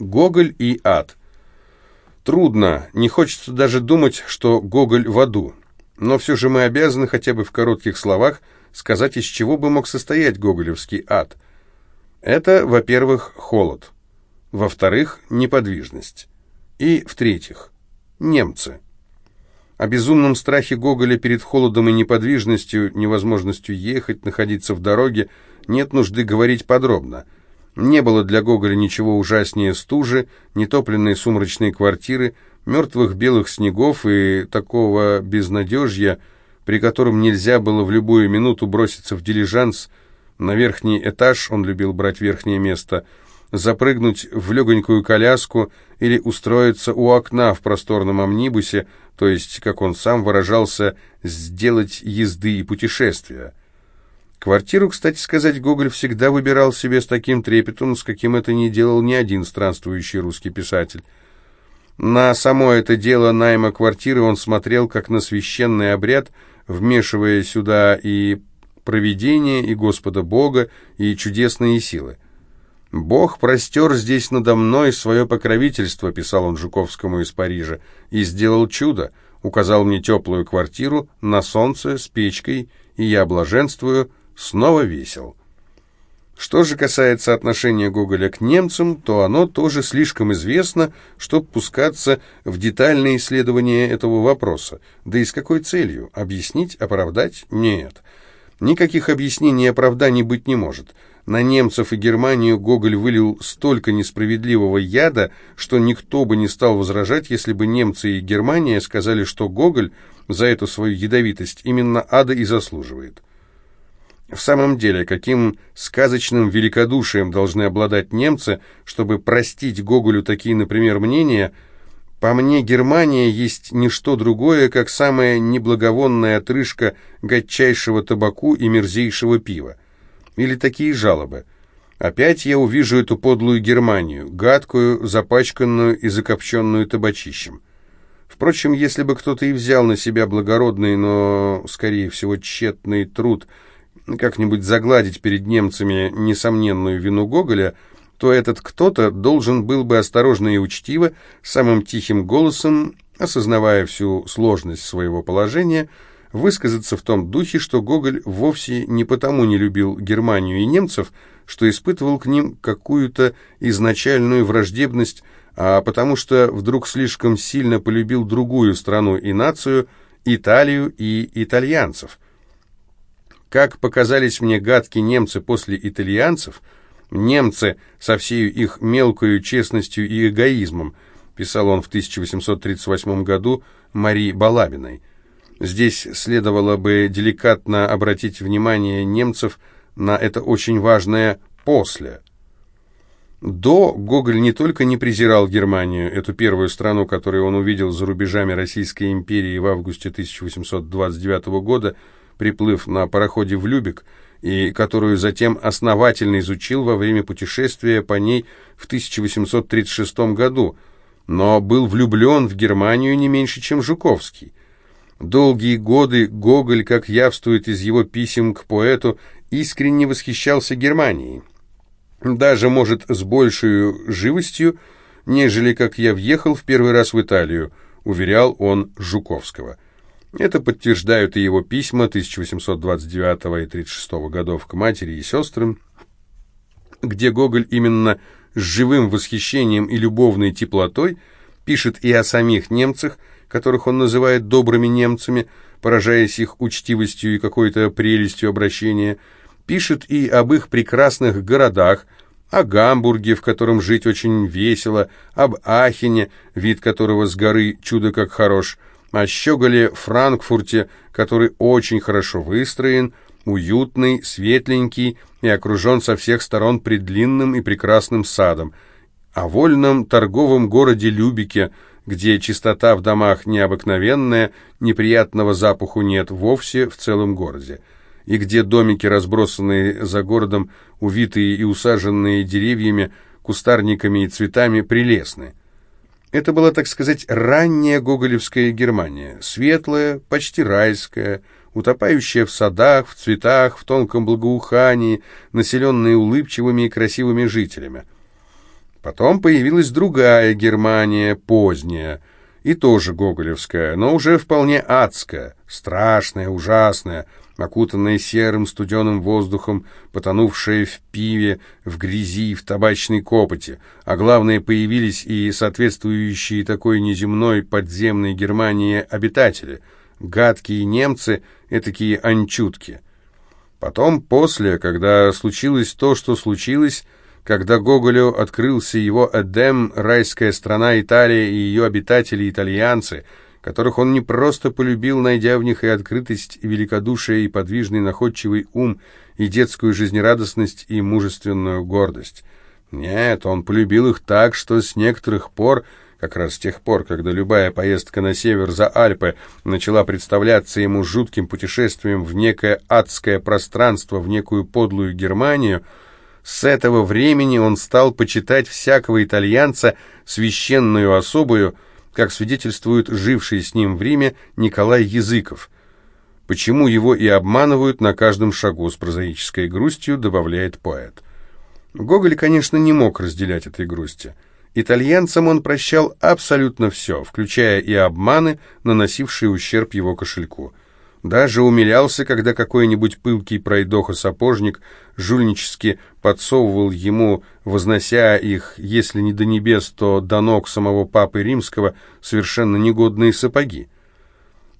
Гоголь и ад. Трудно, не хочется даже думать, что Гоголь в аду. Но все же мы обязаны хотя бы в коротких словах сказать, из чего бы мог состоять гоголевский ад. Это, во-первых, холод. Во-вторых, неподвижность. И, в-третьих, немцы. О безумном страхе Гоголя перед холодом и неподвижностью, невозможностью ехать, находиться в дороге, нет нужды говорить подробно – не было для Гоголя ничего ужаснее стужи, нетопленной сумрачной квартиры, мертвых белых снегов и такого безнадежья, при котором нельзя было в любую минуту броситься в дилижанс на верхний этаж, он любил брать верхнее место, запрыгнуть в легонькую коляску или устроиться у окна в просторном амнибусе, то есть, как он сам выражался, сделать езды и путешествия. Квартиру, кстати сказать, Гоголь всегда выбирал себе с таким трепетом, с каким это не делал ни один странствующий русский писатель. На само это дело найма квартиры он смотрел как на священный обряд, вмешивая сюда и провидение, и Господа Бога, и чудесные силы. «Бог простер здесь надо мной свое покровительство», — писал он Жуковскому из Парижа, — «и сделал чудо, указал мне теплую квартиру на солнце с печкой, и я блаженствую, снова весел. Что же касается отношения Гоголя к немцам, то оно тоже слишком известно, чтобы пускаться в детальное исследование этого вопроса. Да и с какой целью? Объяснить, оправдать? Нет. Никаких объяснений и оправданий быть не может. На немцев и Германию Гоголь вылил столько несправедливого яда, что никто бы не стал возражать, если бы немцы и Германия сказали, что Гоголь за эту свою ядовитость именно ада и заслуживает. В самом деле, каким сказочным великодушием должны обладать немцы, чтобы простить Гоголю такие, например, мнения? По мне, Германия есть не что другое, как самая неблаговонная отрыжка гадчайшего табаку и мерзейшего пива. Или такие жалобы. Опять я увижу эту подлую Германию, гадкую, запачканную и закопченную табачищем. Впрочем, если бы кто-то и взял на себя благородный, но, скорее всего, тщетный труд – как-нибудь загладить перед немцами несомненную вину Гоголя, то этот кто-то должен был бы осторожно и учтиво, самым тихим голосом, осознавая всю сложность своего положения, высказаться в том духе, что Гоголь вовсе не потому не любил Германию и немцев, что испытывал к ним какую-то изначальную враждебность, а потому что вдруг слишком сильно полюбил другую страну и нацию, Италию и итальянцев – как показались мне гадкие немцы после итальянцев, немцы со всей их мелкою честностью и эгоизмом, писал он в 1838 году Марии Балабиной. Здесь следовало бы деликатно обратить внимание немцев на это очень важное «после». До Гоголь не только не презирал Германию, эту первую страну, которую он увидел за рубежами Российской империи в августе 1829 года, приплыв на пароходе в Любек, и которую затем основательно изучил во время путешествия по ней в 1836 году, но был влюблен в Германию не меньше, чем Жуковский. Долгие годы Гоголь, как явствует из его писем к поэту, искренне восхищался Германией. Даже, может, с большей живостью, нежели как я въехал в первый раз в Италию, уверял он Жуковского. Это подтверждают и его письма 1829 и 36 годов к матери и сестрам, где Гоголь именно с живым восхищением и любовной теплотой пишет и о самих немцах, которых он называет добрыми немцами, поражаясь их учтивостью и какой-то прелестью обращения, пишет и об их прекрасных городах, о Гамбурге, в котором жить очень весело, об Ахене, вид которого с горы чудо как хорош – о щеголе Франкфурте, который очень хорошо выстроен, уютный, светленький и окружен со всех сторон предлинным и прекрасным садом, о вольном торговом городе Любике, где чистота в домах необыкновенная, неприятного запаху нет вовсе в целом городе, и где домики, разбросанные за городом, увитые и усаженные деревьями, кустарниками и цветами, прелестны. Это была, так сказать, ранняя гоголевская Германия, светлая, почти райская, утопающая в садах, в цветах, в тонком благоухании, населенная улыбчивыми и красивыми жителями. Потом появилась другая Германия, поздняя, и тоже гоголевская, но уже вполне адская, страшная, ужасная, окутанная серым студеным воздухом, потонувшая в пиве, в грязи, в табачной копоти, а главное, появились и соответствующие такой неземной подземной Германии обитатели, гадкие немцы, этакие анчутки. Потом, после, когда случилось то, что случилось, когда Гоголю открылся его Эдем, райская страна Италия и ее обитатели-итальянцы — которых он не просто полюбил, найдя в них и открытость, и великодушие, и подвижный находчивый ум, и детскую жизнерадостность, и мужественную гордость. Нет, он полюбил их так, что с некоторых пор, как раз с тех пор, когда любая поездка на север за Альпы начала представляться ему жутким путешествием в некое адское пространство, в некую подлую Германию, с этого времени он стал почитать всякого итальянца священную особую, как свидетельствует живший с ним в Риме Николай Языков. Почему его и обманывают на каждом шагу с прозаической грустью, добавляет поэт. Гоголь, конечно, не мог разделять этой грусти. Итальянцам он прощал абсолютно все, включая и обманы, наносившие ущерб его кошельку. Даже умилялся, когда какой-нибудь пылкий пройдоха-сапожник жульнически подсовывал ему, вознося их, если не до небес, то до ног самого папы римского, совершенно негодные сапоги.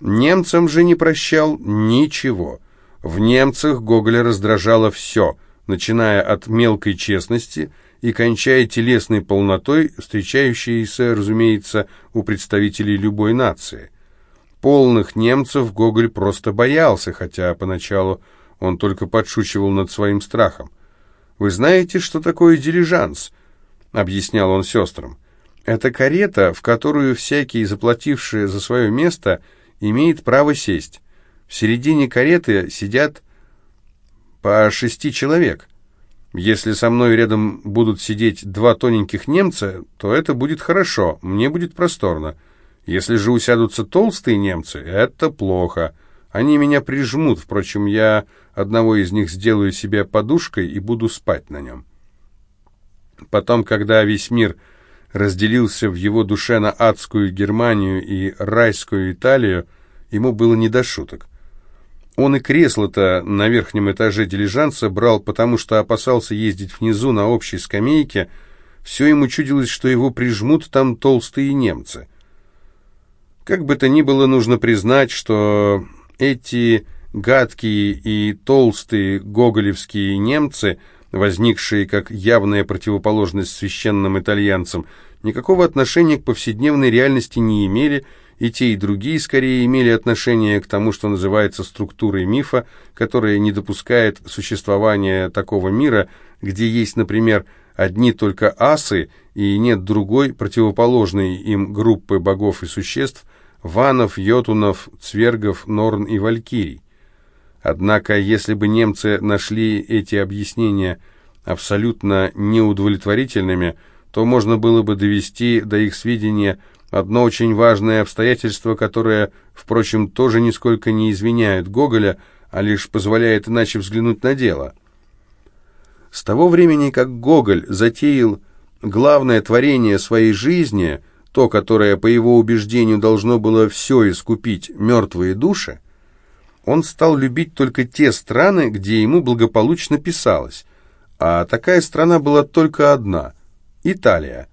Немцам же не прощал ничего. В немцах Гоголя раздражало все, начиная от мелкой честности и кончая телесной полнотой, встречающейся, разумеется, у представителей любой нации. Полных немцев Гоголь просто боялся, хотя поначалу он только подшучивал над своим страхом. «Вы знаете, что такое дилижанс?» — объяснял он сестрам. «Это карета, в которую всякий, заплативший за свое место, имеет право сесть. В середине кареты сидят по шести человек. Если со мной рядом будут сидеть два тоненьких немца, то это будет хорошо, мне будет просторно. Если же усядутся толстые немцы, это плохо. Они меня прижмут, впрочем, я одного из них сделаю себе подушкой и буду спать на нем. Потом, когда весь мир разделился в его душе на адскую Германию и райскую Италию, ему было не до шуток. Он и кресло-то на верхнем этаже дилижанса брал, потому что опасался ездить внизу на общей скамейке. Все ему чудилось, что его прижмут там толстые немцы. Как бы то ни было, нужно признать, что эти гадкие и толстые гоголевские немцы, возникшие как явная противоположность священным итальянцам, никакого отношения к повседневной реальности не имели, и те, и другие скорее имели отношение к тому, что называется структурой мифа, которая не допускает существования такого мира, где есть, например, одни только асы, и нет другой, противоположной им группы богов и существ, ванов, йотунов, цвергов, норн и валькирий. Однако, если бы немцы нашли эти объяснения абсолютно неудовлетворительными, то можно было бы довести до их сведения одно очень важное обстоятельство, которое, впрочем, тоже нисколько не извиняет Гоголя, а лишь позволяет иначе взглянуть на дело. С того времени, как Гоголь затеял главное творение своей жизни – то, которое, по его убеждению, должно было все искупить, мертвые души, он стал любить только те страны, где ему благополучно писалось. А такая страна была только одна – Италия.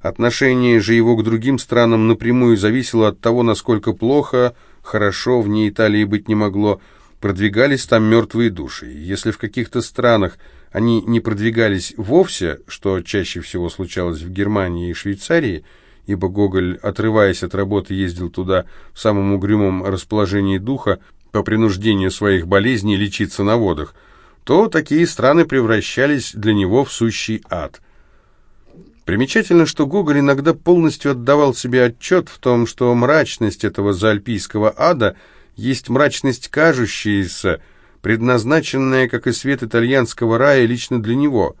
Отношение же его к другим странам напрямую зависело от того, насколько плохо, хорошо в ней Италии быть не могло, продвигались там мертвые души. Если в каких-то странах они не продвигались вовсе, что чаще всего случалось в Германии и Швейцарии – ибо Гоголь, отрываясь от работы, ездил туда в самом угрюмом расположении духа по принуждению своих болезней лечиться на водах, то такие страны превращались для него в сущий ад. Примечательно, что Гоголь иногда полностью отдавал себе отчет в том, что мрачность этого заальпийского ада есть мрачность кажущаяся, предназначенная, как и свет итальянского рая, лично для него.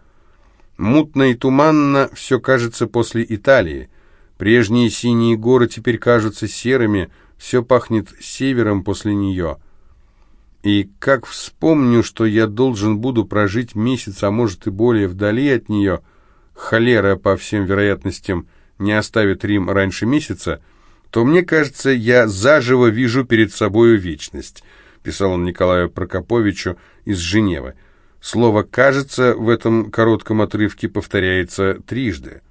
Мутно и туманно все кажется после Италии. Прежние синие горы теперь кажутся серыми, все пахнет севером после нее. И как вспомню, что я должен буду прожить месяц, а может и более вдали от нее, холера, по всем вероятностям, не оставит Рим раньше месяца, то мне кажется, я заживо вижу перед собою вечность, писал он Николаю Прокоповичу из Женевы. Слово «кажется» в этом коротком отрывке повторяется трижды.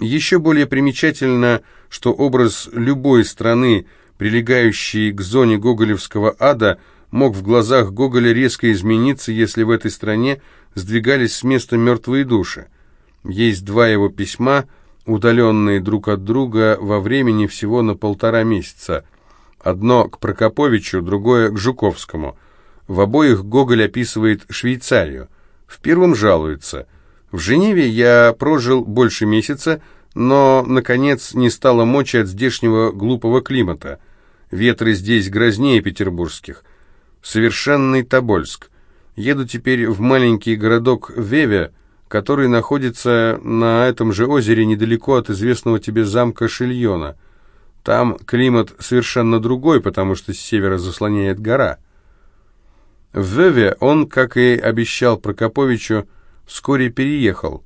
Еще более примечательно, что образ любой страны, прилегающей к зоне гоголевского ада, мог в глазах Гоголя резко измениться, если в этой стране сдвигались с места мертвые души. Есть два его письма, удаленные друг от друга во времени всего на полтора месяца. Одно к Прокоповичу, другое к Жуковскому. В обоих Гоголь описывает Швейцарию. В первом жалуется – в Женеве я прожил больше месяца, но, наконец, не стало мочи от здешнего глупого климата. Ветры здесь грознее петербургских. Совершенный Тобольск. Еду теперь в маленький городок Веве, который находится на этом же озере недалеко от известного тебе замка Шильона. Там климат совершенно другой, потому что с севера заслоняет гора. В Веве он, как и обещал Прокоповичу, вскоре переехал.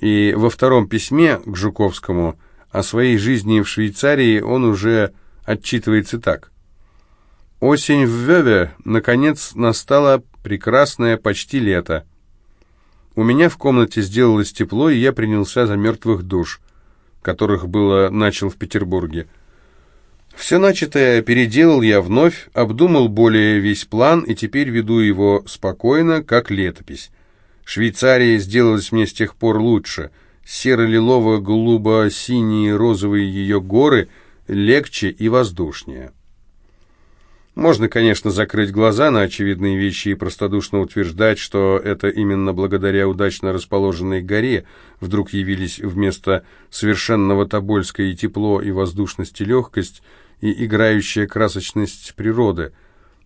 И во втором письме к Жуковскому о своей жизни в Швейцарии он уже отчитывается так. «Осень в Веве, наконец, настала прекрасное почти лето. У меня в комнате сделалось тепло, и я принялся за мертвых душ, которых было начал в Петербурге. Все начатое переделал я вновь, обдумал более весь план, и теперь веду его спокойно, как летопись. Швейцария сделалась мне с тех пор лучше. Серо-лилово-голубо-синие розовые ее горы легче и воздушнее. Можно, конечно, закрыть глаза на очевидные вещи и простодушно утверждать, что это именно благодаря удачно расположенной горе вдруг явились вместо совершенного Тобольска и тепло, и воздушность, и легкость, и играющая красочность природы.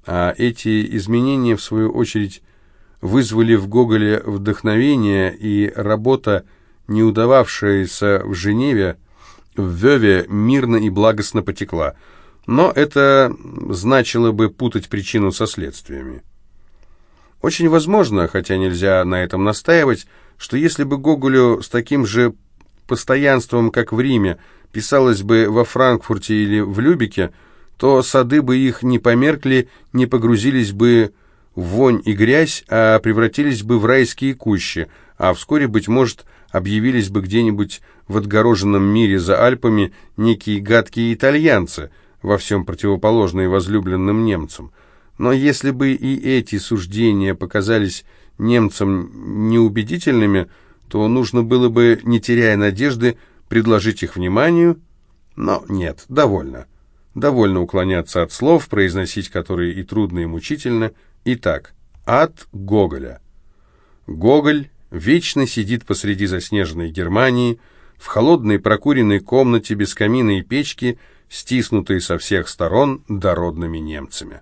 А эти изменения, в свою очередь, вызвали в Гоголе вдохновение, и работа, не удававшаяся в Женеве, в Веве мирно и благостно потекла. Но это значило бы путать причину со следствиями. Очень возможно, хотя нельзя на этом настаивать, что если бы Гоголю с таким же постоянством, как в Риме, писалось бы во Франкфурте или в Любике, то сады бы их не померкли, не погрузились бы вонь и грязь, а превратились бы в райские кущи, а вскоре, быть может, объявились бы где-нибудь в отгороженном мире за Альпами некие гадкие итальянцы, во всем противоположные возлюбленным немцам. Но если бы и эти суждения показались немцам неубедительными, то нужно было бы, не теряя надежды, предложить их вниманию, но нет, довольно. Довольно уклоняться от слов, произносить которые и трудно, и мучительно – Итак, от Гоголя. Гоголь вечно сидит посреди заснеженной Германии, в холодной прокуренной комнате без камина и печки, стиснутой со всех сторон дородными немцами.